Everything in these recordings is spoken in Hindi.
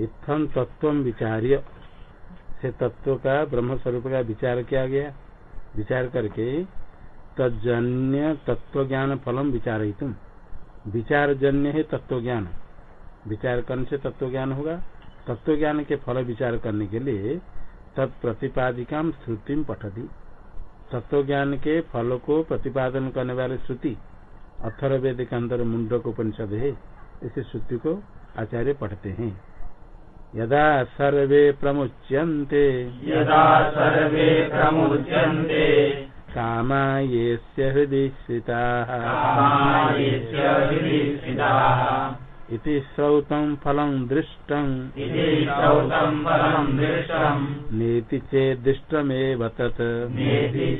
इत्थम तत्व विचार्य। से तत्व का ब्रह्म स्वरूप का विचार किया गया। विचार करके तजन्य तत्व ज्ञान फलम विचार विचार जन्य है तत्व ज्ञान विचार करने से तत्व ज्ञान होगा। तत्व ज्ञान के फल विचार करने के लिए तत्प्रतिपादिका श्रुति पठती। तत्व ज्ञान के फल को प्रतिपादन करने वाले श्रुति अथर्वेद के अंदर मुंडक उपनिषद है, इस श्रुति को आचार्य पढ़ते हैं। यदा सर्वे प्रमुच्यन्ते। यदा सर्वे प्रमुच्यन्ते। कामा येस्य हृदि स्थिताः। इति श्रौतं फलं दृष्टम्। नेति चेद्दृष्टमेव तत्। नेति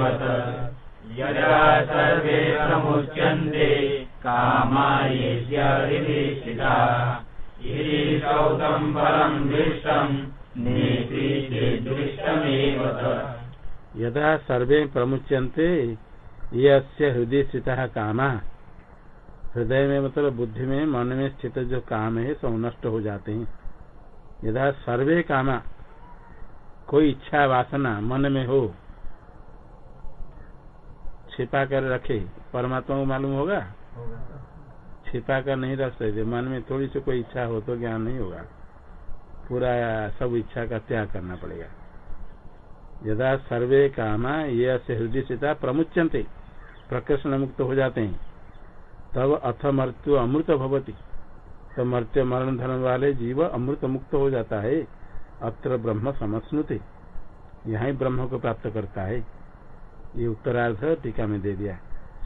तत्। यदा सर्वे प्रमुच्यन्ते। कामायेस्य हृदि स्थिताः। दृष्टम् नेति यदा सर्वे प्रमुच्यन्ते यस्य हृदय स्थित काम। हृदय में मतलब बुद्धि में मन में स्थित जो काम है सब नष्ट हो जाते हैं। यदा सर्वे कामा कोई इच्छा वासना मन में हो छिपा कर रखे परमात्मा को मालूम होगा? छिपा कर नहीं रख सकते। मन में थोड़ी सी कोई इच्छा हो तो ज्ञान नहीं होगा। पूरा सब इच्छा का त्याग करना पड़ेगा। यदा सर्वे कामा, ये से हृदय स्थिता प्रमुचंते प्रकृष्ण मुक्त हो जाते हैं। तब अथ मृत्यु अमृत भवती। तो मृत्यु मरण धर्म वाले जीव अमृत मुक्त हो जाता है। अत्र ब्रह्म समस्नुते। यहाँ ब्रह्म को प्राप्त करता है। ये उत्तरार्ध टीका में दे दिया।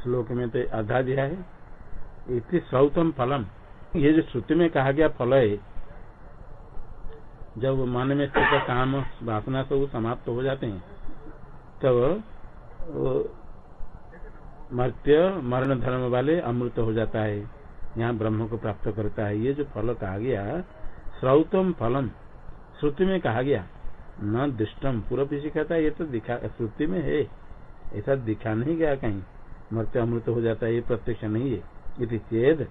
श्लोक में तो आधा दिया है। इति सौतम फलम। ये जो श्रुति में कहा गया फल है, जब मन में स्थित काम, वासना सब समाप्त हो जाते हैं, तब तो मर्त्य, मरण धर्म वाले अमृत हो जाता है, यहाँ ब्रह्म को प्राप्त करता है। ये जो फल कहा गया श्रौतम फलम। श्रुति में कहा गया, न दृष्टम। पीछे कहता है, ये तो दिखा, श्रुति में है, ऐसा दिखा नहीं गया कहीं। मर्त्य अमृत हो जाता है, ये प्रत्यक्ष नहीं है। यदि चेद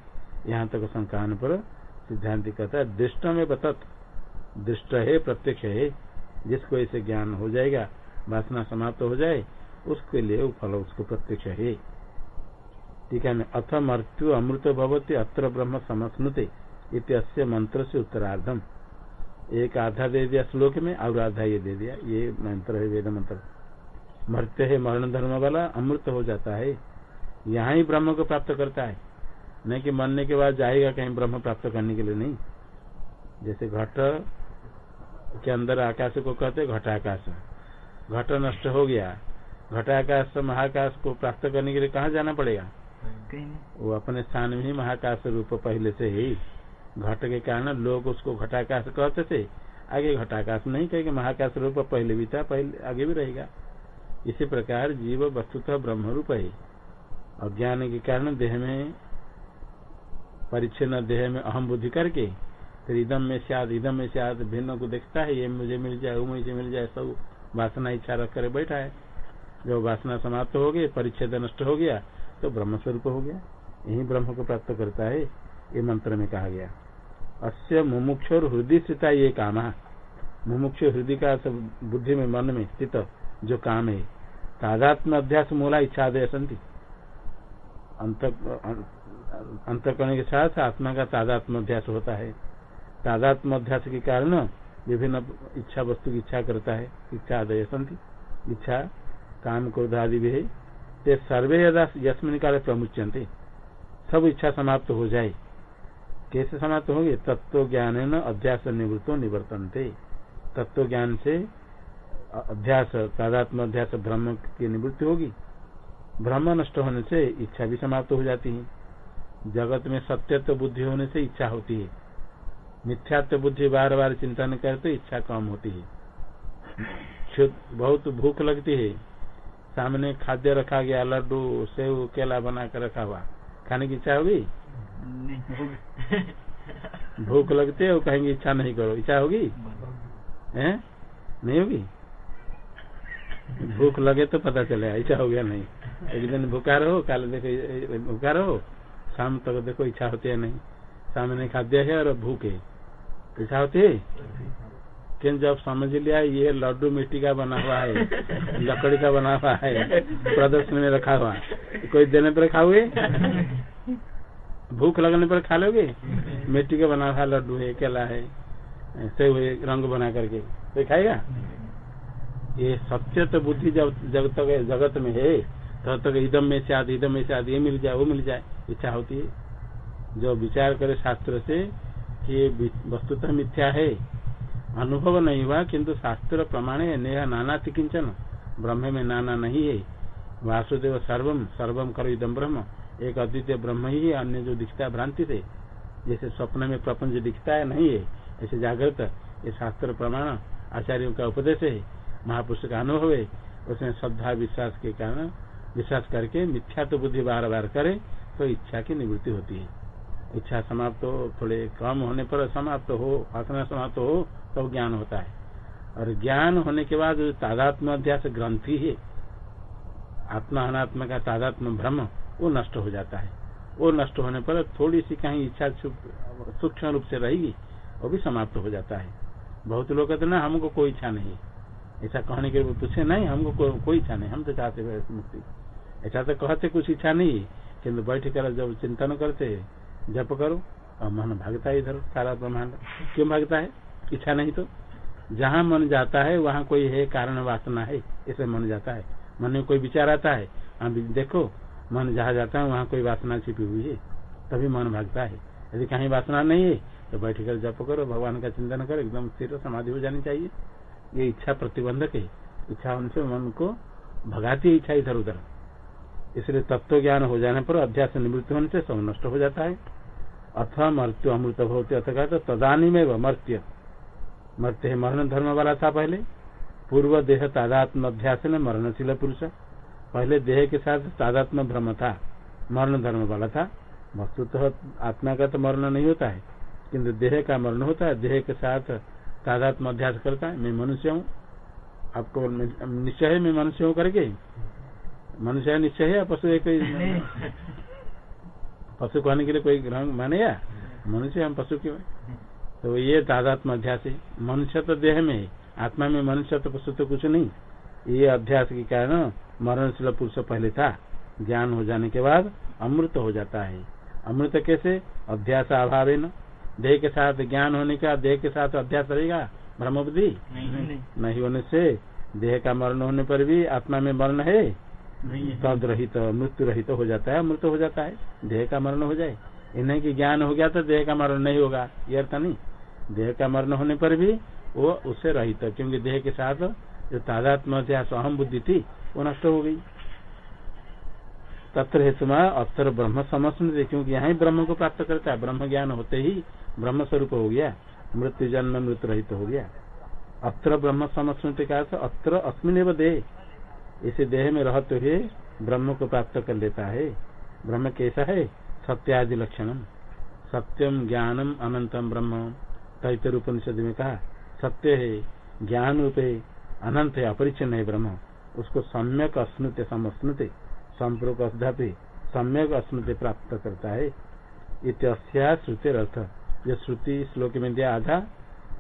यहाँ तक संकान पर सिद्धांत कहता है, दृष्ट में बतत दृष्ट है, प्रत्यक्ष है, जिसको ऐसे ज्ञान हो जाएगा, वासना समाप्त हो जाए, उसके लिए फल, उसको प्रत्यक्ष है। ठीक है अथ मृत्यु अमृत भवती, अत्र ब्रह्म समस्नुते इत्य मंत्र से उत्तरार्धम। एक आधा दे दिया श्लोक में, और आधा ये दे दिया, ये मंत्र है, वेद मंत्र। मृत्य है मरण धर्म वाला, अमृत हो जाता है, यहाँ ही ब्रह्म को प्राप्त करता है। नहीं कि मरने के बाद जाएगा कहीं ब्रह्म प्राप्त करने के लिए नहीं। जैसे घट के अंदर आकाश को कहते घटाकाश। घट नष्ट हो गया। घटाकाश महाकाश को प्राप्त करने के लिए कहाँ जाना पड़ेगा? वो अपने स्थान में ही महाकाश रूप पहले से ही। घट के कारण लोग उसको घटाकाश कहते थे। आगे घटाकाश नहीं कहेंगे महाकाश रूप पहले भी था पहले आगे भी रहेगा। इसी प्रकार जीव वस्तुतः ब्रह्म रूप है। अज्ञान के कारण देह में परिच्छिन्न देह में अहम बुद्धि करके, फिर इदम में शायद इदम में शायद भिन्न को देखता है, ये मुझे मिल जाए, वो मुझे मिल जाए, सब वासना इच्छा रख कर बैठा है। जब वासना समाप्त हो गई, परिच्छेद नष्ट हो गया तो ब्रह्म स्वरूप हो गया। यही ब्रह्म को प्राप्त करता है, ये मंत्र में कहा गया। अस्य मुमुक्ष और हृदय स्थित ये काम। मुमुक्ष हृदय का सब बुद्धि में, मन में स्थित जो काम है तादात्म अध्यास मूला इच्छा आदय संति। अंतकरण के साथ आत्मा का तादात्म अध्यास होता है। तादात्म अध्यास के कारण विभिन्न इच्छा वस्तु की इच्छा करता है। इच्छा आदय संति इच्छा, काम, क्रोध आदि भी है। ते सर्वे यदा यस्मिन काल प्रमुचंते सब इच्छा समाप्त हो जाए। कैसे समाप्त होंगे? तत्व ज्ञान न अध्यास निवृत्तो निवर्तनते। तत्व ज्ञान से अध्यास तादात्म अध्यास ब्रह्म की निवृत्ति होगी। ब्रह्म नष्ट होने से इच्छा भी समाप्त हो जाती है। जगत में सत्यत्व बुद्धि होने से इच्छा होती है। मिथ्यात्व बुद्धि बार बार चिंतन करते इच्छा कम होती है। बहुत भूख लगती है। सामने खाद्य रखा गया लड्डू सेव केला बना कर रखा हुआ। खाने की इच्छा होगी? भूख लगती है वो कहेंगे इच्छा नहीं करो। इच्छा होगी? है? नहीं होगी? भूख लगे तो पता चलेगा इच्छा हो गया नहीं। एक दिन भूखा रहो कल देखो भूखा रहो। शाम तक देखो इच्छा होती है नहीं। सामने खाद्य है और भूख। है इच्छा होती है? लेकिन जब समझ लिया ये लड्डू मिट्टी का बना हुआ है लकड़ी का बना हुआ है प्रदर्शन में रखा हुआ कोई देने पर खाओगे? भूख लगने पर खा लोगे? मिट्टी का बना हुआ लड्डू है केला है ऐसे हुए रंग बना करके। कोई खाएगा? ये सत्य तो बुद्धि जब तक जगत में है तब तक इदम में से आदि इदम में से आदि ये मिल जाए वो मिल जाए। इच्छा होती है। जो विचार करे शास्त्र से कि वस्तुतः मिथ्या है। अनुभव नहीं हुआ, किंतु शास्त्र प्रमाण है नेहा नाना किंचन। ब्रह्म में नाना नहीं है। वासुदेव सर्वम सर्वम करो इदम ब्रह्म। एक अद्वितीय ब्रह्म ही है, अन्य जो दिखता है भ्रांति से। जैसे स्वप्न में प्रपंच दिखता है, नहीं है। ऐसे जागृत, ये शास्त्र प्रमाण आचार्यों का उपदेश है। महापुरुष का अनुभव है। उसमें श्रद्धा, विश्वास के कारण, विश्वास करके मिथ्या तो बुद्धि बार बार करे। तो इच्छा की निवृत्ति होती है। इच्छा समाप्त हो, थोड़े कम होने पर समाप्त हो वासना समाप्त हो, तब तो ज्ञान होता है। और ज्ञान होने के बाद तादात्म अध्यास ग्रंथि है आत्मा अनात्मा का तादात्म भ्रम, वो नष्ट हो जाता है। वो नष्ट होने पर थोड़ी सी कहीं इच्छा सूक्ष्म रूप से रहेगी, वो भी समाप्त हो जाता है। बहुत लोग कहते ना, हमको कोई इच्छा नहीं। ऐसा कहने के लिए पूछे, नहीं, हमको कोई इच्छा नहीं, हम तो चाहते मुक्ति। ऐसा तो कहते कुछ इच्छा नहीं किन्तु बैठ कर जब चिंतन करते, जप करो, और मन भागता है इधर सारा ब्रह्मांड। क्यों भागता है? इच्छा नहीं तो। जहाँ मन जाता है, वहाँ कोई है, कारण वासना है इसे मन जाता है। मन में कोई विचार आता है हम देखो, मन जहाँ जाता है, वहाँ कोई वासना छिपी हुई है, तभी मन भागता है। यदि कहीं वासना नहीं है तो बैठ कर जप करो, भगवान का चिंतन करो, एकदम स्थिर समाधि हो जानी चाहिए। ये इच्छा प्रतिबंधक है। इच्छा उनसे मन को भगाती इच्छा इधर उधर इसलिए तत्व ज्ञान हो जाने पर अध्यास निवृत्ति होने से सब नष्ट हो जाता है। अथवा मृत्यु अमृत भवती अथ का तो तदानी में मर्त्य मर्त्य मरण धर्म वाला था पहले। पूर्व देह तादात्म अध्यास में मरणशील पुरुष। पहले देह के साथ तादात्म भ्रम था, मरण धर्म वाला था। वस्तुतः आत्मा का तो मरण नहीं होता है, किंतु देह का मरण होता है, देह के साथ तादात्म अध्यास करता है। मैं मनुष्य हूँ। आपको निश्चय है मैं मनुष्य हूँ करके? मनुष्य निश्चय है पशु एक पशु कहने के लिए कोई ग्रहण मानेगा मनुष्य हम पशु क्यों तो ये तादात्म अध्यास है। मनुष्य तो देह में है। आत्मा में मनुष्य तो पशु तो कुछ नहीं। ये अध्यास के कारण मरणशील पुरुष पहले था। ज्ञान हो जाने के बाद अमृत हो जाता है। अमृत कैसे? अध्यास अभाव है न। देह के साथ ज्ञान होने का देह के साथ अध्यास रहेगा? ब्रह्म बुद्धि नहीं, नहीं होने से देह का मरण होने पर भी आत्मा में मरण है। तद रहित, मृत्यु रहित हो जाता है, मृत्यु हो जाता है। देह का मरण हो जाए। इन्हें की ज्ञान हो गया तो देह का मरण नहीं होगा। ये अर्थ नहीं। देह का मरण होने पर भी वो उससे रहित, क्योंकि देह के साथ जो तादात्म अहम बुद्धि थी, वो नष्ट हो गई। तत्र हेतु अतर ब्रह्म समस्मृति, क्योंकि यहाँ ब्रह्म को प्राप्त करता है। ब्रह्म ज्ञान होते ही ब्रह्म स्वरूप हो गया। मृत्यु जन्म मृत्यु रहित हो गया। अत्र ब्रह्म समस्मृति का अत्र अस्मिन देह। इसे देह में रहते हुए ब्रह्म को प्राप्त कर लेता है। ब्रह्म कैसा है? सत्यादि लक्षणम। सत्यम ज्ञानम अनंतम ब्रह्म तैतर उपनिषद में कहा, सत्य है, ज्ञान रूप है, अनंत है, अपरिचिन्न है ब्रह्म। उसको सम्यक अस्मृत समस्मृत संपूर्वक अध्यापी सम्यक अस्मृति प्राप्त करता है। इत्या श्रुति अर्थ। जो श्रुति श्लोक में दिया आधा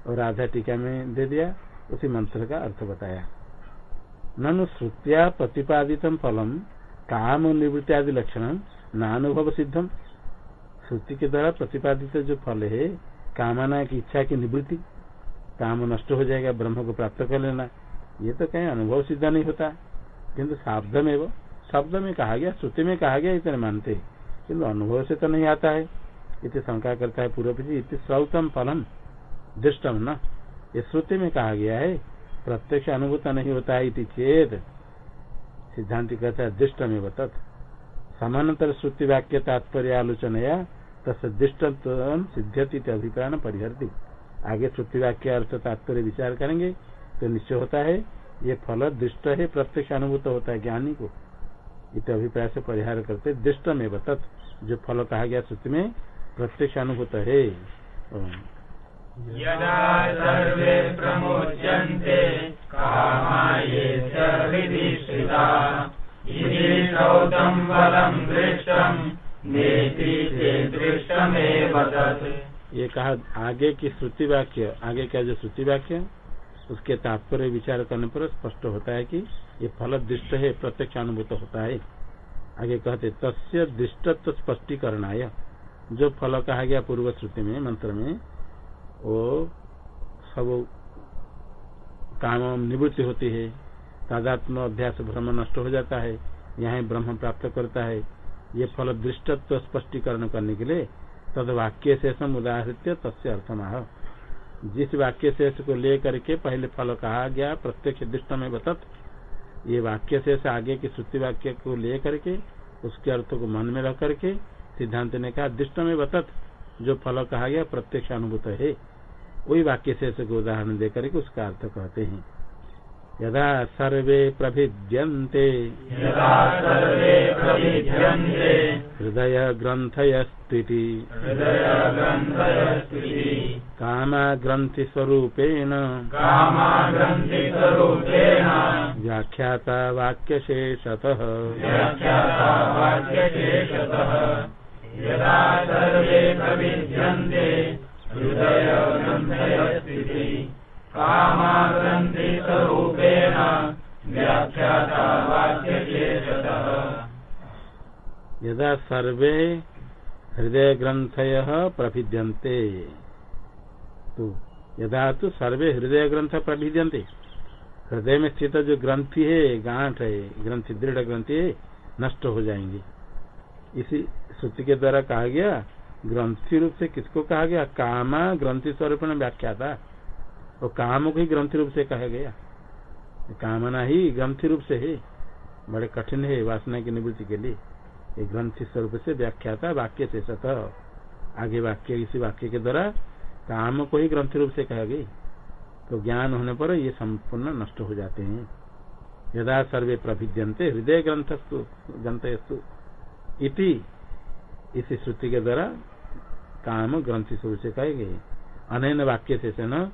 और आधा टीका में दे दिया, उसी मंत्र का अर्थ बताया। ननु श्रुत्या प्रतिपादित फलम काम निवृत्ति आदि लक्षण नानुभव सिद्धम श्रुति के द्वारा प्रतिपादित जो फल है कामना की इच्छा की निवृत्ति काम नष्ट हो जाएगा ब्रह्म को प्राप्त कर लेना ये तो कहीं अनुभव सिद्ध नहीं होता किन्तु शाब्द में वो शब्द में कहा गया श्रुति में कहा गया इतने मानते किन्तु अनुभव से तो नहीं आता है इतने शंका करता है पूर्व पीछे श्रौतम फलम दृष्टम न ये श्रुति में कहा गया है प्रत्यक्ष अनुभूत नहीं होता है इति चेत। सिद्धांत कहता है दृष्ट में तत्। समानांतर श्रुति वाक्य तात्पर्य आलोचनया तस् दृष्टत्व सिद्ध्यति अभिप्राण परिहरती। आगे श्रुति वाक्य अर्थ तात्पर्य विचार करेंगे तो निश्चय होता है, ये फल दृष्ट है, प्रत्यक्ष अनुभूत होता है ज्ञानी को। इत अभिप्राय से परिहार करते दृष्ट में बतत जो फल कहा गया श्रुति में, प्रत्यक्ष अनुभूत है। यदा सर्वे प्रमुच्यन्ते ये कहा, आगे की श्रुति वाक्य आगे का जो श्रुति वाक्य उसके तात्पर्य विचार करने पर स्पष्ट होता है कि ये फल दृष्ट है प्रत्यक्ष अनुभूत होता है। आगे कहते, तस्य दृष्टत्व स्पष्टीकरण आय जो फल कहा गया पूर्व श्रुति में, मंत्र में वो सब काम निवृत्ति होती है। तादात्म अभ्यास भ्रम नष्ट हो जाता है। यहाँ ब्रह्म प्राप्त करता है। ये फल दृष्टत्व स्पष्टीकरण करने के लिए तद वाक्य शेषम उदाहरित तस्य अर्थमाह जिस वाक्य शेष को ले करके पहले फल कहा गया, प्रत्यक्ष दृष्ट में बतत, ये वाक्य शेष आगे की श्रुति वाक्य को ले करके उसके अर्थ को मन में रख करके सिद्धांत ने कहा, दृष्ट में बतत, जो फल कहा गया, प्रत्यक्ष अनुभूत है। वही वाक्य शेष को उदाहरण देकर करके उसका अर्थ कहते हैं। यदा सर्वे प्रभिद्यन्ते। यदा हृदय ग्रन्थयस्त्विति हृदयग्रन्थयस्त्रिः कामा व्याख्याता वाक्यशेषतः। व्याख्याता वाक्यशेषतः। यदा सर्वे प्रविद्यन्ते यदा सर्वे हृदय ग्रंथय प्रभिद्यन्ते तो यदा तो सर्वे हृदय ग्रंथ प्रभिद्यन्ते। हृदय में स्थित जो ग्रंथि है, गांठ है, ग्रंथि, दृढ़ ग्रंथि है, नष्ट हो जाएँगे। इसी श्रुति के द्वारा कहा गया ग्रंथि रूप से किसको कहा गया? कामा, ग्रंथि स्वरूप व्याख्या था। वो काम को ही ग्रंथि रूप से कहा गया। कामना ही, ग्रंथि रूप से है। बड़े कठिन है वासना की निवृत्ति के लिए। ये ग्रंथि स्वरूप से व्याख्या था, वाक्य से सतह आगे वाक्य, इसी वाक्य के द्वारा काम को ही ग्रंथि रूप से कहा गई। तो ज्ञान होने पर ये संपूर्ण नष्ट हो जाते हैं। यदा सर्वे प्रभिद्यंते हृदय ग्रंथस्तु ग्रंथस्तु इति, इस श्रुति के द्वारा काम ग्रंथि स्वरूप से कहे गए। अनैन वाक्य से न,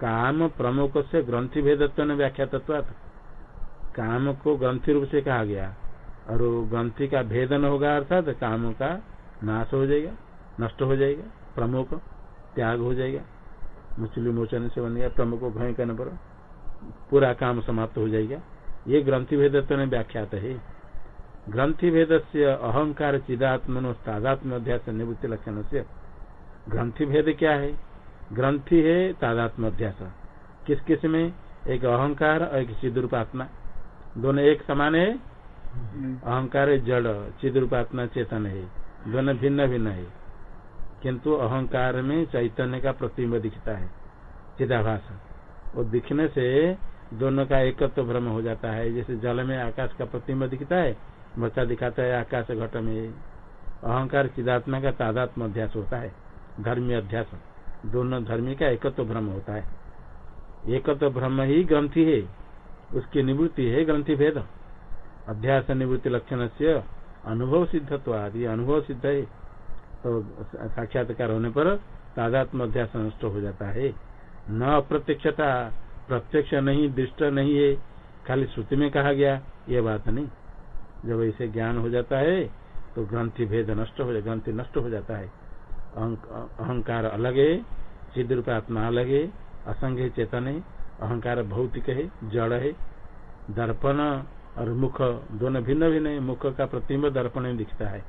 काम प्रमुख से ग्रंथि भेदत्व ने व्याख्या तत्व काम को ग्रंथि रूप से कहा गया। और ग्रंथि का भेदन होगा अर्थात काम का नाश हो जाएगा, नष्ट हो जाएगा, प्रमुख त्याग हो जाएगा। मुचली मोचन से बन गया, प्रमुख घय करने पर पूरा काम समाप्त हो जाएगा। ये ग्रंथि भेदत्व ने व्याख्यात है। ग्रंथि भेद से अहंकार चिदात्मनो तादात्म अध्यास निवृत्ति लक्षण से ग्रंथि भेद क्या है? ग्रंथि है तादात्म अध्यास किस किसमें? एक अहंकार और एक चिदुरूपात्मा। दोनों एक समान है? अहंकार है जड़, चिदुरूपात्मा चेतन है। दोनों भिन्न भिन्न है। किंतु अहंकार में चैतन्य का प्रतिबिंब दिखता है, चिदाभास। वो दिखने से दोनों का एकत्व तो भ्रम हो जाता है। जैसे जल में आकाश का प्रतिबिंब दिखता है, बच्चा दिखाता है आकाश घट में। अहंकार चिदात्मा का तादात्म अध्यास होता है। धर्मी अध्यास दोनों धर्मी का एकत्व भ्रम होता है। एकत्व भ्रम ही ग्रंथि है। उसकी निवृत्ति है ग्रंथि भेद। अध्यास निवृत्ति लक्षण से अनुभव सिद्धत्व आदि, अनुभव सिद्ध है। तो साक्षात्कार होने पर तादात्म अध्यास नष्ट हो जाता है। न अप्रत्यक्षता, प्रत्यक्ष नहीं, दृष्ट नहीं है। खाली श्रुति में कहा गया, ये बात नहीं। जब ऐसे ज्ञान हो जाता है तो ग्रंथि भेद नष्ट हो जाए ग्रंथि नष्ट हो जाता है। अहंकार अलग है चिद रूप आत्मा अलग है असंग है चेतन है अहंकार भौतिक है जड़ है दर्पण और मुख, दोनों भिन्न भिन्न है मुख का प्रतिम्ब दर्पण में दिखता है।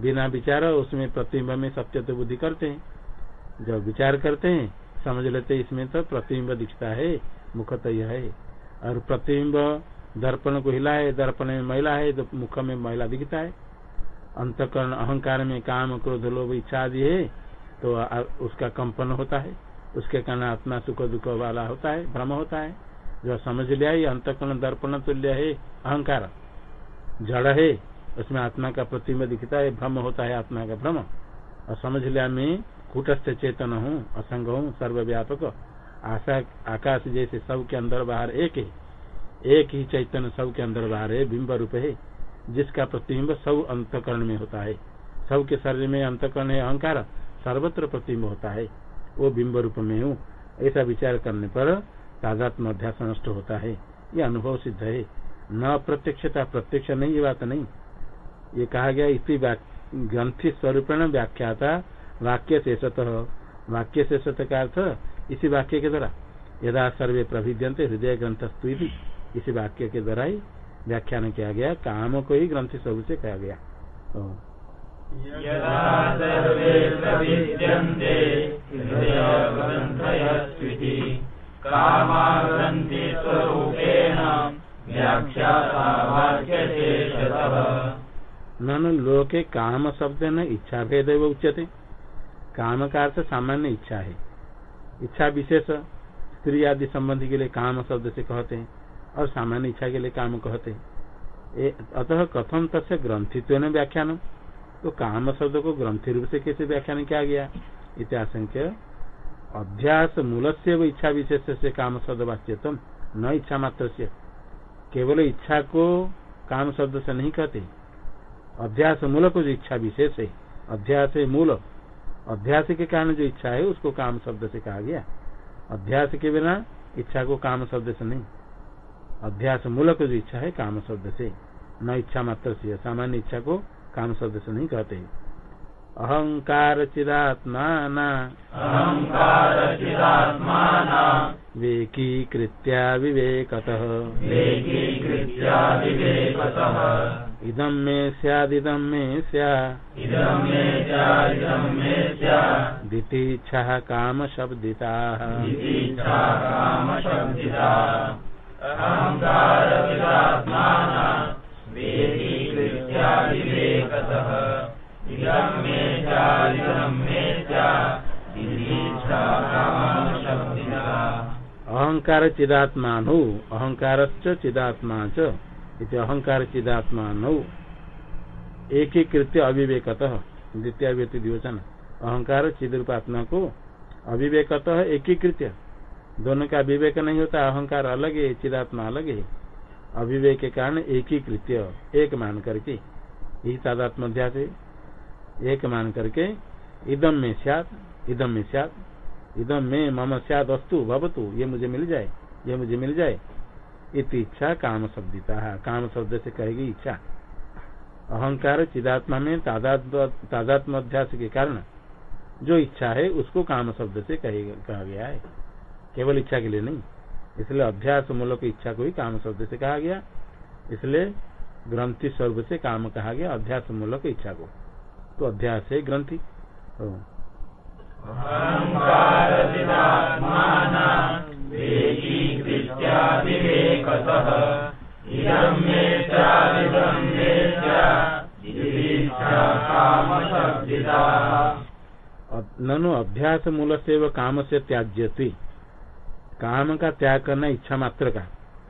बिना विचार उसमें प्रतिम्ब में सत्य तो बुद्धि करते हैं। जब विचार करते हैं, समझ लेते इसमें तो प्रतिम्ब दिखता है मुख तो यह है। और प्रतिम्ब दर्पण को हिला है दर्पण में महिला है तो मुख में महिला दिखता है। अंतकरण, अहंकार में काम, क्रोध, लोभ, इच्छा आदि है तो उसका कंपन होता है। उसके कारण आत्मा सुख, दुख वाला होता है, भ्रम होता है। जो समझ लिया ये अंतकरण, दर्पण तुल्य है, अहंकार। जड़ है, उसमें आत्मा का प्रतिम्ब दिखता है, भ्रम होता है आत्मा का भ्रम। और समझ लिया मैं कूटस्थ चेतन हूँ, असंग हूँ, सर्वव्यापक। आशा, आकाश जैसे सब के अंदर बाहर एक है। एक ही चैतन्य सब के अंदर बाहर है, बिंब रूप है। जिसका प्रतिबिंब सब अंतकरण में होता है। सबके शरीर में अंतकरण है, अहंकार सर्वत्र प्रतिबिंब होता है। वो बिंब रूप में हूँ। ऐसा विचार करने पर तादात्म अध्यास नष्ट होता है। ये अनुभव सिद्ध है। न प्रत्यक्षता प्रत्यक्ष नहीं, ये बात नहीं। ये कहा गया, इसी ग्रंथि स्वरूप व्याख्याता वाक्य शेषतः। वाक्य सत्य का अर्थ इसी वाक्य के द्वारा। यदा सर्वे प्रभिद्यंते हृदय ग्रंथ स्तुति इसी वाक्य के द्वारा ही व्याख्यान किया गया काम को ही ग्रंथ स्वरूप से कहा गया। वाक्यशेषतः ननु लोके काम शब्द न इच्छा भेद उच्यते। काम का अर्थ सामान्य इच्छा है। इच्छा विशेष स्त्री आदि संबंधी के लिए काम शब्द से कहते हैं। और सामान्य इच्छा के लिए काम कहते अतः कथम तस्य ग्रंथित्व ने व्याख्यान। तो काम शब्द को ग्रंथि रूप से कैसे व्याख्यान किया गया? इतिहास अभ्यास मूल से व इच्छा विशेष से काम शब्द वाच्यतम, न इच्छा मात्र से केवल इच्छा को काम शब्द से नहीं कहते। अभ्यास मूल को जो इच्छा विशेष है अध्यास है मूल। अध्यास के कारण जो इच्छा है, उसको काम शब्द से कहा गया। अध्यास के बिना इच्छा को काम शब्द से नहीं। अध्यास मूलक जो इच्छा है काम शब्द से। न इच्छा मात्र से सामान्य इच्छा को काम शब्द से नहीं कहते। अहंकार चिदात्मा वेकीकृत्या विवेकतः। वेगीकृत्या विवेकतः। इदं मे स्यादिदं मे स्या। इदं मे चारिदं मे स्यात् दितीच्छः कामशब्दिताः इतीच्छा कामशब्दिता अहङ्कारचिदात्माना वेगीकृत्या विवेकतः इदं मे चारिदं मे स्यात् इतीच्छा कामशब्दिता अहंकार अहंकार चिदात्मा च इति अहंकार चिदात्मान अविवेकत द्वितीय व्यक्ति दिवचन अहंकार चिद्रूप आत्मा को अविवेकत एकीकृत्य। दोनों का विवेक नहीं होता, अहंकार अलग है, चिदात्मा अलग है। अविवेक के कारण एकीकृत्य एक मान करके। यही तादात्म अध्यास है एक मान करके इदम में स्यात इदम में स्यात इदम में मम स्याद अस्तु, भवतु, ये मुझे मिल जाए, ये मुझे मिल जाए। इति इच्छा काम शब्दिता है काम शब्द से कहेगी इच्छा। अहंकार चिदात्मा में तादात्म अध्यास के कारण, जो इच्छा है, उसको काम शब्द से कहा गया है। केवल इच्छा के लिए नहीं। इसलिए अभ्यास मूलक इच्छा को ही काम शब्द से कहा गया। इसलिए ग्रंथि स्वरूप से काम कहा गया अभ्यास मूलक इच्छा को। तो अभ्यास है ग्रंथि। कामशब्दिता ननु अभ्यास मूल से व काम से त्याज्यति। काम का त्याग करना इच्छा मात्र का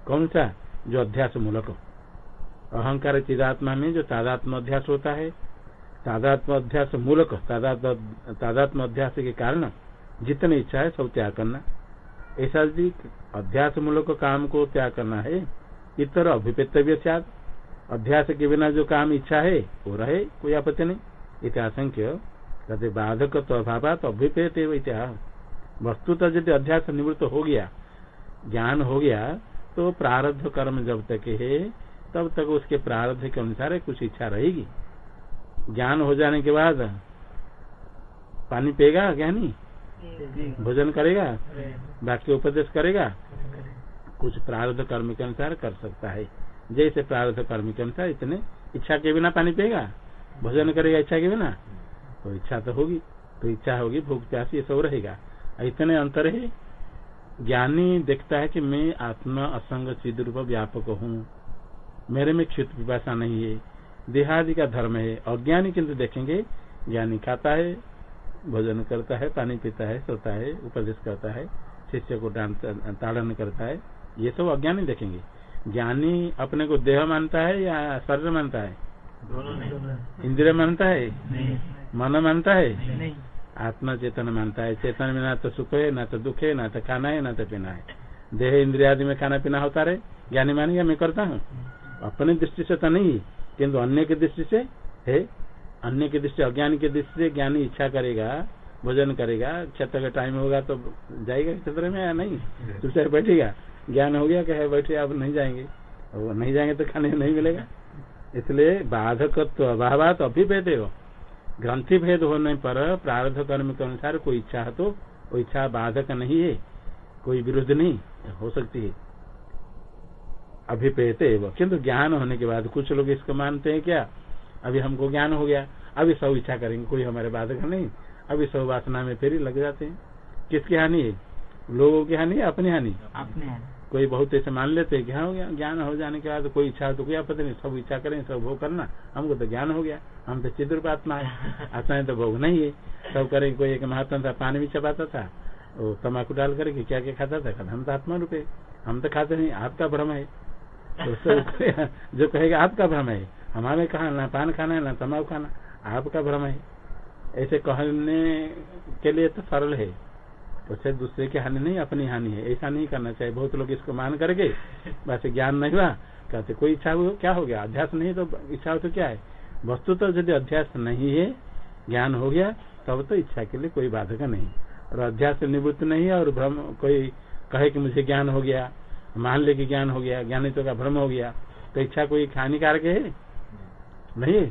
कौन सा जो अध्यास मूलक अहंकार चिदात्मा में जो तादात्म अध्यास होता है तादात्म अध्यास मूलक तादात्म अध्यास के कारण जितने इच्छा है सब त्याग करना ऐसा यदि अध्यास मूलक काम को त्याग करना है इतर अभिपेतव्य सात अध्यास के बिना जो काम इच्छा है वो रहे कोई आपत्ति नहीं कहते बाधक तो अभाव अभिपेत इत्या वस्तुतः यदि अध्यास निवृत्त हो गया, ज्ञान हो गया तो प्रारब्ध कर्म जब तक है, तब तक उसके प्रारब्ध के अनुसार कुछ इच्छा रहेगी। ज्ञान हो जाने के बाद पानी पिएगा ज्ञानी? भोजन करेगा? वाक्य उपदेश करेगा? कुछ प्रारब्ध कर्म के अनुसार कर सकता है। जैसे प्रारब्ध कर्म के अनुसार इतने इच्छा के बिना पानी पिएगा, भोजन करेगा इच्छा के बिना तो इच्छा तो होगी तो इच्छा होगी भूख प्यास ये सब रहेगा। इतने अंतर है। ज्ञानी देखता है कि मैं आत्मा असंग सिद्ध रूप व्यापक हूँ। मेरे में क्षुत पिपाशा नहीं है। देहादि का धर्म है। अज्ञानी किंतु देखेंगे ज्ञानी खाता है भोजन करता है पानी पीता है सोता है उपदेश करता है शिष्य को ताड़न करता है ये सब अज्ञानी देखेंगे। ज्ञानी अपने को देह मानता है या शरीर मानता है? इंद्रिय मानता है? मन मानता है? आत्मा चेतन मानता है। चेतन में ना तो सुख है, ना तो दुख है, ना तो खाना है, ना तो पीना है। देह इंद्रिया आदि में खाना पीना होता रहे। ज्ञानी मानेगा, मैं करता हूँ। अपनी दृष्टि से तो नहीं किन्तु अन्य की दृष्टि से है। अन्य की दृष्टि, अज्ञान की दृष्टि से ज्ञानी इच्छा करेगा, भोजन करेगा क्षेत्र का टाइम होगा तो जाएगा क्षेत्र में या नहीं? चुपचाप बैठेगा। ज्ञान हो गया क्या बैठे, अब नहीं जाएँगे। वो नहीं जाएँगे तो खाने नहीं मिलेगा। इसलिए बाधकत्व अभाव अभिभेद हो। ग्रंथि भेद होने पर प्रारब्ध कर्म के अनुसार कोई इच्छा है तो वो इच्छा बाधक नहीं है, कोई विरुद्ध नहीं, हो सकती है। अभिपेते किंतु ज्ञान होने के बाद कुछ लोग इसको मानते हैं क्या? अभी हमको ज्ञान हो गया, अभी सब इच्छा करेंगे, कोई हमारे बाधक नहीं। अभी सब वासना में फिर लग जाते हैं। किसकी हानि है? लोगों की हानि अपनी हानि? अपने कोई बहुत ऐसे मान लेते हैं कि हाँ गया ज्ञान हो जाने के बाद कोई इच्छा हो तो कोई आपत्ति नहीं सब इच्छा करें सब भोग करना हमको तो ज्ञान हो गया हम तो चिद्रूप आत्मा है आत्मा तो भोग नहीं है सब करें कोई एक महात्मा था पानी भी चबाता था वो तम्बाकू डाल करके क्या क्या खाता था हम तो आत्मा रूपे हम तो खाते नहीं आपका भ्रम है। तो जो कहेगा आपका भ्रम है हमारे कहा ना पान खाना है ना तम्बाकू खाना आपका भ्रम है। ऐसे कहने के लिए तो सरल है। उससे दूसरे की हानि नहीं, अपनी हानि है। ऐसा नहीं करना चाहिए। बहुत लोग इसको मान करके वैसे ज्ञान नहीं हुआ। कहते, कोई इच्छा हो, क्या हो गया? अध्यास नहीं तो इच्छा हो तो क्या है? वस्तु तो यदि अध्यास नहीं है, ज्ञान हो गया, तब तो इच्छा के लिए कोई बाधक नहीं। और अध्यास निवृत्त नहीं है और भ्रम, कोई कहे कि मुझे ज्ञान हो गया, मान ले कि ज्ञान हो गया ज्ञानित्व का भ्रम हो गया तो इच्छा कोई हानिकारक है? नहीं?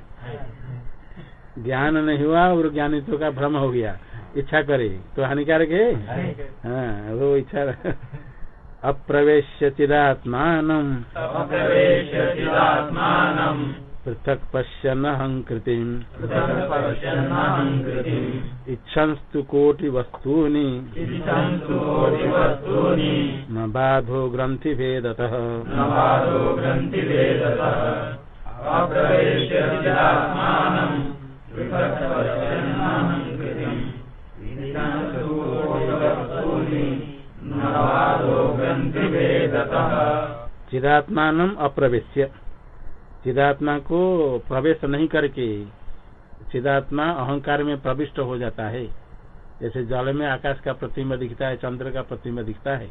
ज्ञान नहीं हुआ और ज्ञानित्व का भ्रम हो गया। इच्छा करे। तो हानिकारक है? हाँ वो इच्छा अप्रवेश चिदात्मान पृथक पश्यन हंकृति इच्छंस्तु कोटि वस्तूनि न बाधो ग्रंथि भेदतः न चिदात्मान अप्रवेश्य। चिदात्मा को प्रवेश नहीं करके चिदात्मा अहंकार में प्रविष्ट हो जाता है। जैसे जल में आकाश का प्रतिम्ब दिखता है चंद्र का प्रतिम्ब दिखता है।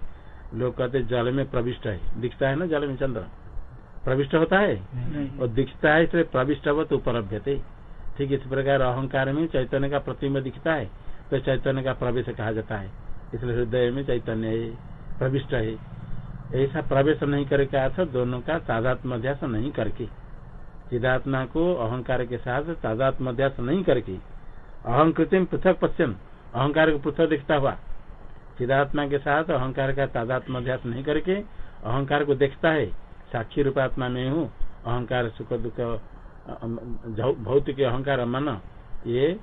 लोग कहते जल में प्रविष्ट है। दिखता है ना जल में चंद्र? प्रविष्ट होता है? और दिखता है इसलिए प्रविष्ट हो तो उपलब्धते ठीक इस प्रकार अहंकार में चैतन्य का प्रतिम्ब दिखता है तो चैतन्य का प्रवेश कहा जाता है। इसलिए हृदय में चैतन्य है, प्रविष्ट है। ऐसा प्रवेश नहीं करके अर्थ दोनों का तादात्म अध्यास नहीं करके। चिदात्मा को अहंकार के साथ तादात्म अध्यास नहीं करके। अहंकृति पृथक पश्चिम अहंकार को पृथक दिखता हुआ। चिदात्मा के साथ अहंकार का तादात्म अध्यास नहीं करके अहंकार को देखता है। साक्षी रूपात्मा में हूँ, अहंकार सुख दुख, भौतिक अहंकार मन, ये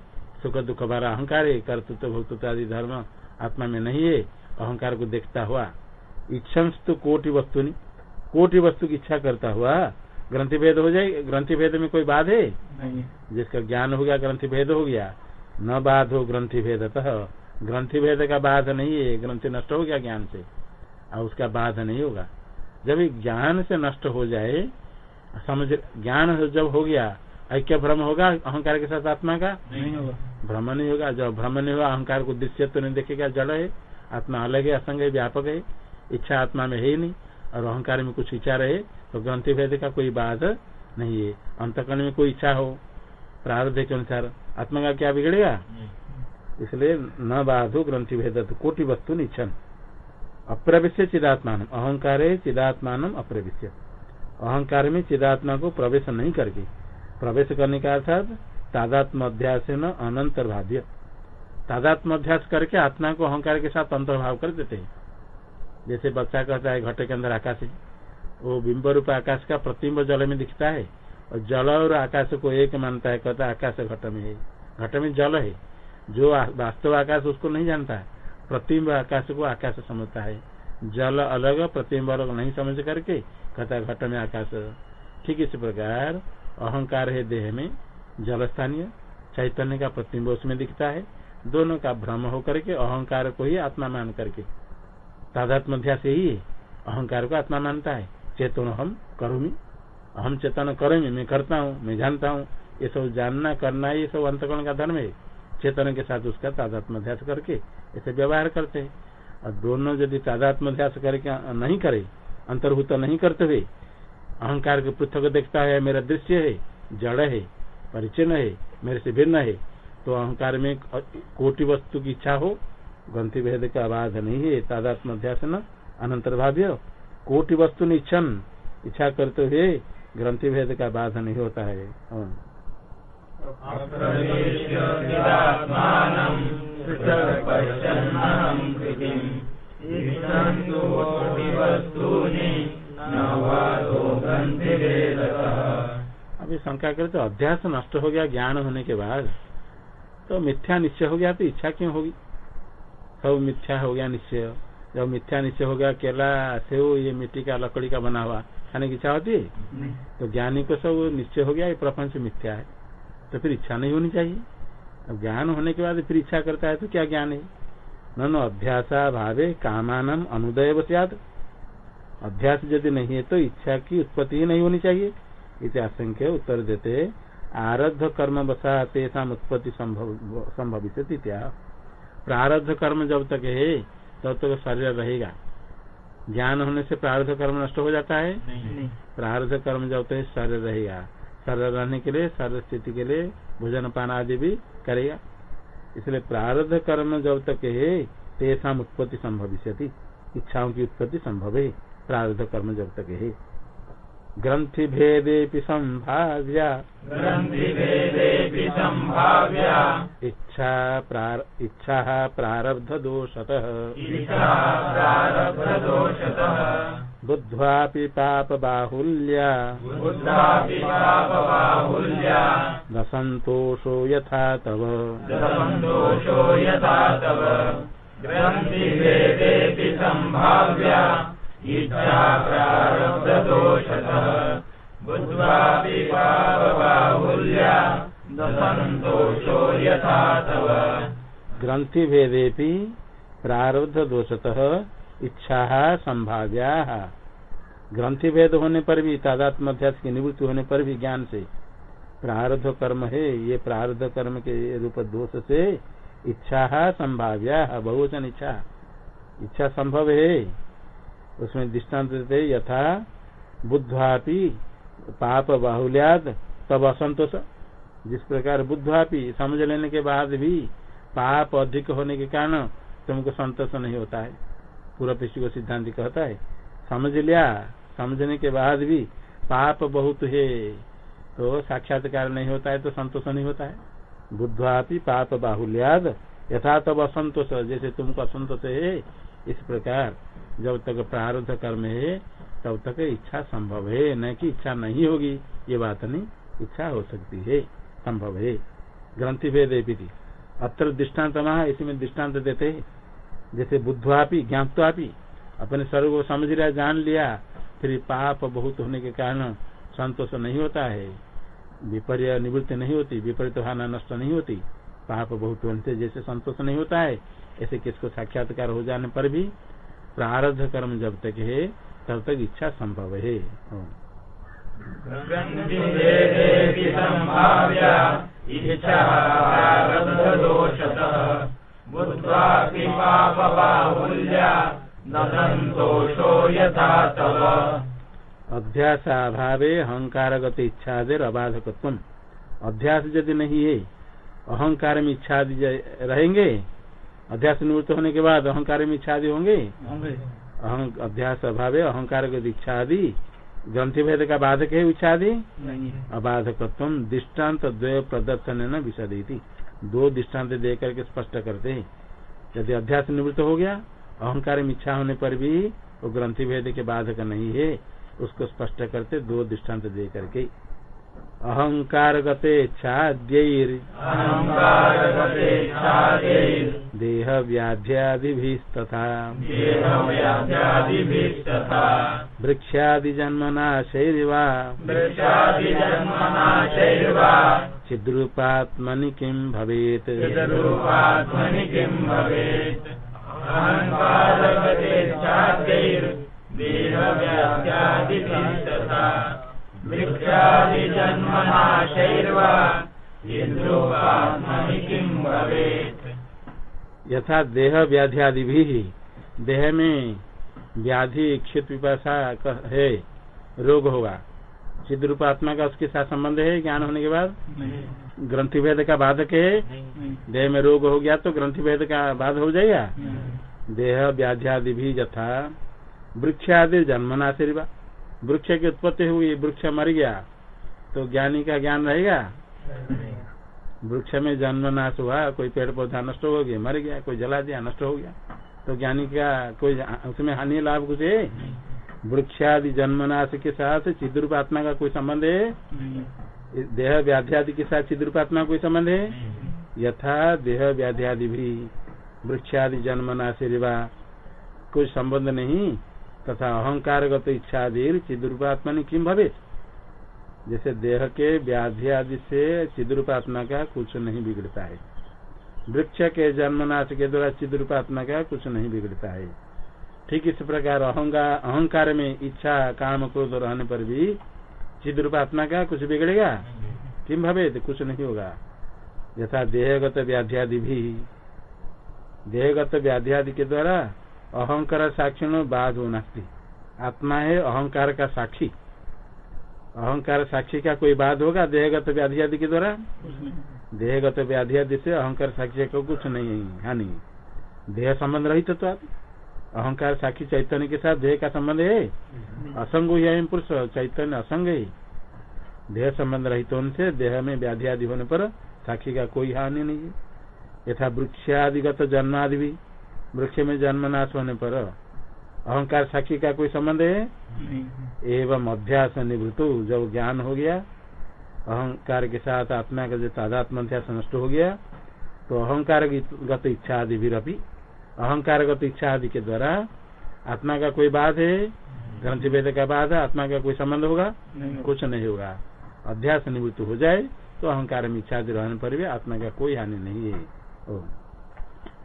सुख दुख वाला अहंकार है, कर्तृत्व भौतृत्व आदि धर्म आत्मा में नहीं है अहंकार को देखता हुआ। इच्छंस्तु कोटि वस्तु नहीं कोटि वस्तु की इच्छा करता हुआ ग्रंथि भेद हो जाए ग्रंथि भेद में कोई बाध है? जिसका ज्ञान हो गया ग्रंथि भेद हो गया। न बाध हो ग्रंथि भेदतः ग्रंथि भेद का बाध नहीं है ग्रंथि नष्ट हो गया ज्ञान से। और उसका बाध नहीं होगा। जब ज्ञान से नष्ट हो जाए समझ ज्ञान जब हो गया ऐक्य भ्रम होगा अहंकार के साथ आत्मा का? नहीं होगा। भ्रम नहीं होगा। जब भ्रम नहीं होगा अहंकार को दृश्य तो नहीं देखेगा जड़ है आत्मा अलग है असंग है व्यापक है इच्छा आत्मा में है ही नहीं और अहंकार में कुछ इच्छा रहे तो ग्रंथि भेद का कोई बात नहीं है। अंतकरण में कोई इच्छा हो प्रारब्ध के अनुसार आत्मा का क्या बिगड़ेगा? इसलिए न बाधु ग्रंथि भेद कोटि वस्तु निच्छन। अप्रविश्य चिदात्मान। अहंकार चिदात्मान अप्रविश्य। अहंकार में चिदात्मा को प्रवेश नहीं करके। प्रवेश करने का अर्थात तादात्म अध्यास न अनंतर्भाव्य। तादात्म अध्यास करके आत्मा को अहंकार के साथ अंतर्भाव कर देते हैं। जैसे बच्चा कहता है, घटे के अंदर आकाश है। वो बिंब रूप आकाश का प्रतिम्ब जल में दिखता है और जल और आकाश को एक मानता है, कहता है, आकाश घट में है। घट में जल है। जो वास्तव आकाश उसको नहीं जानता। है प्रतिम्ब आकाश को आकाश समझता है। जल अलग, प्रतिम्ब अलग नहीं समझ करके कहता है, घट में आकाश। ठीक इसी प्रकार अहंकार है देह में जल स्थानीय चैतन्य का प्रतिम्ब उसमें दिखता है। दोनों का भ्रम होकर के अहंकार को ही आत्मा मान करके। तादात्म अध्यास यही है, अहंकार को आत्मा मानता है। चेतन हम करूमी हम चेतन करूँगी मैं करता हूँ, मैं जानता हूँ। ये सब जानना, करना, ये सब अंतकरण का धर्म है। चेतन के साथ उसका तादात्म अध्यास करके ऐसे व्यवहार करते हैं। और दोनों यदि तादात्म अध्यास करके नहीं करे, अंतर्भूत नहीं करते हुए अहंकार के पृथक देखता है, मेरा दृश्य है, जड़ है परिचन्न है, मेरे से भिन्न है। तो अहंकार में कोटि वस्तु की इच्छा हो, ग्रंथि भेद का बाध नहीं है तादात्म अध्यास न, अनंतर भाव्य। कोटि वस्तु इच्छन इच्छा करते हुए ग्रंथि भेद का बाध नहीं होता है। तु अभी शंका करे तो अध्यास नष्ट हो गया ज्ञान होने के बाद तो मिथ्या निश्चय हो गया तो इच्छा क्यों होगी? सब मिथ्या हो गया निश्चय। जब मिथ्या निश्चय हो गया केला सेव ये मिट्टी का लकड़ी का बना हुआ खाने की इच्छा होती है? तो ज्ञानी को सब निश्चय हो गया ये प्रपंच मिथ्या है। तो फिर इच्छा नहीं होनी चाहिए। अब ज्ञान होने के बाद फिर इच्छा करता है तो क्या ज्ञान है? न अध्यासा भावे कामानम अनुदय बसियाद अध्यास यदि नहीं है तो इच्छा की उत्पत्ति ही नहीं होनी चाहिए। इतिहास उत्तर देते आरब्ध कर्म बसा तेषा उत्पत्ति संभव संभवित प्रारब्ध कर्म जब तक है तब तक शरीर रहेगा। ज्ञान होने से प्रारब्ध कर्म नष्ट हो जाता है? प्रारब्ध कर्म जब तक शरीर रहेगा। शरीर रहने के लिए शरीर स्थिति के लिए भोजन पान आदि भी करेगा। इसलिए प्रारब्ध कर्म जब तक है तेषा उत्पत्ति संभविष्य इच्छाओं की उत्पत्ति संभव है। प्रारब्ध कर्म जब तक है ग्रंथि भेदे संभाव्या। ग्रंथि भेदे संभाव्या। इच्छा प्रार, इच्छा प्रारब्ध दोषतः इच्छा प्रारब्ध दोषतः बुद्ध्वापि पाप बाहुल्या बुद्धापि पाप बाहुल्या न संतोषो यथा तव। सन्तोषो यथा तव। सम्भाव्या ग्रंथि भेदे प्रारब्ध दोषतः इच्छा संभाव्या ग्रंथि भेद होने पर भी तादात्म अध्यास की निवृत्ति होने पर भी ज्ञान से प्रारब्ध कर्म है। ये प्रारब्ध कर्म के रूप दोष से इच्छा संभाव्या बहुवचन इच्छा। इच्छा संभव है। उसमें दृष्टांत देते यथा बुद्धवापी पाप बाहुल्याद तब असंतोष। जिस प्रकार बुद्धवापी समझ लेने के बाद भी पाप अधिक होने के कारण तुमको संतोष नहीं होता है। पूरा पृष्ठ को सिद्धांत कहता है, समझ लिया, समझने के बाद भी पाप बहुत है तो साक्षात्कार नहीं होता है तो संतोष नहीं होता है। बुद्धवापी पाप बाहुल्याद यथा तब असंतोष, जैसे तुमको असंतोष है इस प्रकार जब तक प्रारब्ध कर्म है, तब तक इच्छा संभव है। न कि इच्छा नहीं होगी, ये बात नहीं, इच्छा हो सकती है, संभव है। ग्रंथि भेद अत्र दृष्टांत महा इसमें दृष्टांत देते है। जैसे बुद्धवापी, ज्ञातवापी, अपने सर्व को समझ लिया, जान लिया, फिर पाप बहुत होने के कारण संतोष नहीं होता है। विपर्य निवृत्ति नहीं होती, विपरीत भावना नष्ट नहीं होती। पाप बहुत होने से जैसे संतोष नहीं होता है ऐसे किसको साक्षात्कार हो जाने पर भी प्रारब्ध कर्म जब तक है तब तक इच्छा संभव है। इच्छा अध्यास अभावे अहंकार गति इच्छादेर अबाधकत्व अध्यास यदि नहीं है अहंकार में इच्छा रहेंगे अध्यास निवृत्त होने के बाद अहंकार में इच्छा आदि होंगे? अध्यास अभावे अहंकार गति इच्छा आदि ग्रंथि भेद का बाधक है इच्छा आदि? अबाधकत्व दृष्टांत द्वय प्रदर्शन न विषद दो दृष्टांत दे करके स्पष्ट करते हैं। यदि अध्यास निवृत्त हो गया अहंकार में इच्छा होने पर भी वो ग्रंथि भेद के बाधक नहीं है। उसको स्पष्ट करते दो दृष्टांत दे करके। अहंकार गते देह व्याध्यादिभिस्तथा वृक्षादि जन्मनाशैर्वा चिद्रूपात्मनि किं भवेत्। यथा देह व्याधि आदि भी देह में व्याधि क्षित पिपाशा है रोग होगा। सिद्ध रूप आत्मा का उसके साथ संबंध है ज्ञान होने के बाद? ग्रंथि भेद का बाधक है देह में रोग हो गया तो ग्रंथि भेद का बाध हो जाएगा? देह व्याधि आदि भी यथा वृक्ष आदि जन्मना से वृक्ष की उत्पत्ति हुई वृक्ष मर गया तो ज्ञानी का ज्ञान रहेगा? वृक्ष में जन्म नाश हुआ कोई पेड़ पौधा नष्ट हो गया मर गया कोई जला दिया नष्ट हो गया तो ज्ञानी का कोई उसमें हानि लाभ कुछ है? वृक्षादि जन्मनाश के साथ चिद्रूप आत्मा का कोई संबंध है? देह व्याध्यादि के साथ चिद्रूप आत्मा कोई संबंध है? यथा देह व्याध्यादि भी वृक्षादि जन्मनाश रिवा कोई संबंध नहीं? तथा अहंकारगत इच्छादि चिद्रूप आत्मा ने किम भवे जैसे देह के व्याधि आदि से चिद्रूपात्मा का कुछ नहीं बिगड़ता है। वृक्ष के जन्मनाश के द्वारा चिद्रूपात्मा का कुछ नहीं बिगड़ता है। ठीक इस प्रकार अहंकार अहंकार में इच्छा, काम, क्रोध रहने पर भी चिद्रूपात्मा का कुछ बिगड़ेगा? किम भवे कुछ नहीं होगा। यथा देहगत व्याध्यादि भी, देहगत व्याध्यादि के द्वारा अहंकार साक्षी बाध होना आत्मा है अहंकार का साक्षी। अहंकार साक्षी का कोई बात होगा? देहगत व्याधि आदि के द्वारा? देहगत व्याधि आदि से अहंकार साक्षी को कुछ नहीं हानि देह संबंध रही तो आप। अहंकार साक्षी चैतन्य के साथ देह का संबंध है? असंग हुआ पुरुष चैतन्य असंग है। देह संबंध रहित उनसे देह में व्याधि आदि होने पर साक्षी का कोई हानि नहीं है। यथा वृक्ष आदिगत जन्म आदि भी। वृक्ष में जन्म नाश होने पर अहंकार साक्षी का कोई संबंध है? एवं अध्यास निवृत्त जब ज्ञान हो गया अहंकार के साथ आत्मा का जो तादात्म अध्यास नष्ट हो गया तो अहंकार गत इच्छा आदि भी रपी। अहंकार गत इच्छा आदि के द्वारा आत्मा का कोई बात है? ग्रंथ वेद का बात है आत्मा का कोई संबंध होगा? कुछ नहीं होगा। अध्यास निवृत्त हो जाए तो अहंकार में इच्छा आदि रहने पर भी आत्मा का कोई हानि नहीं है।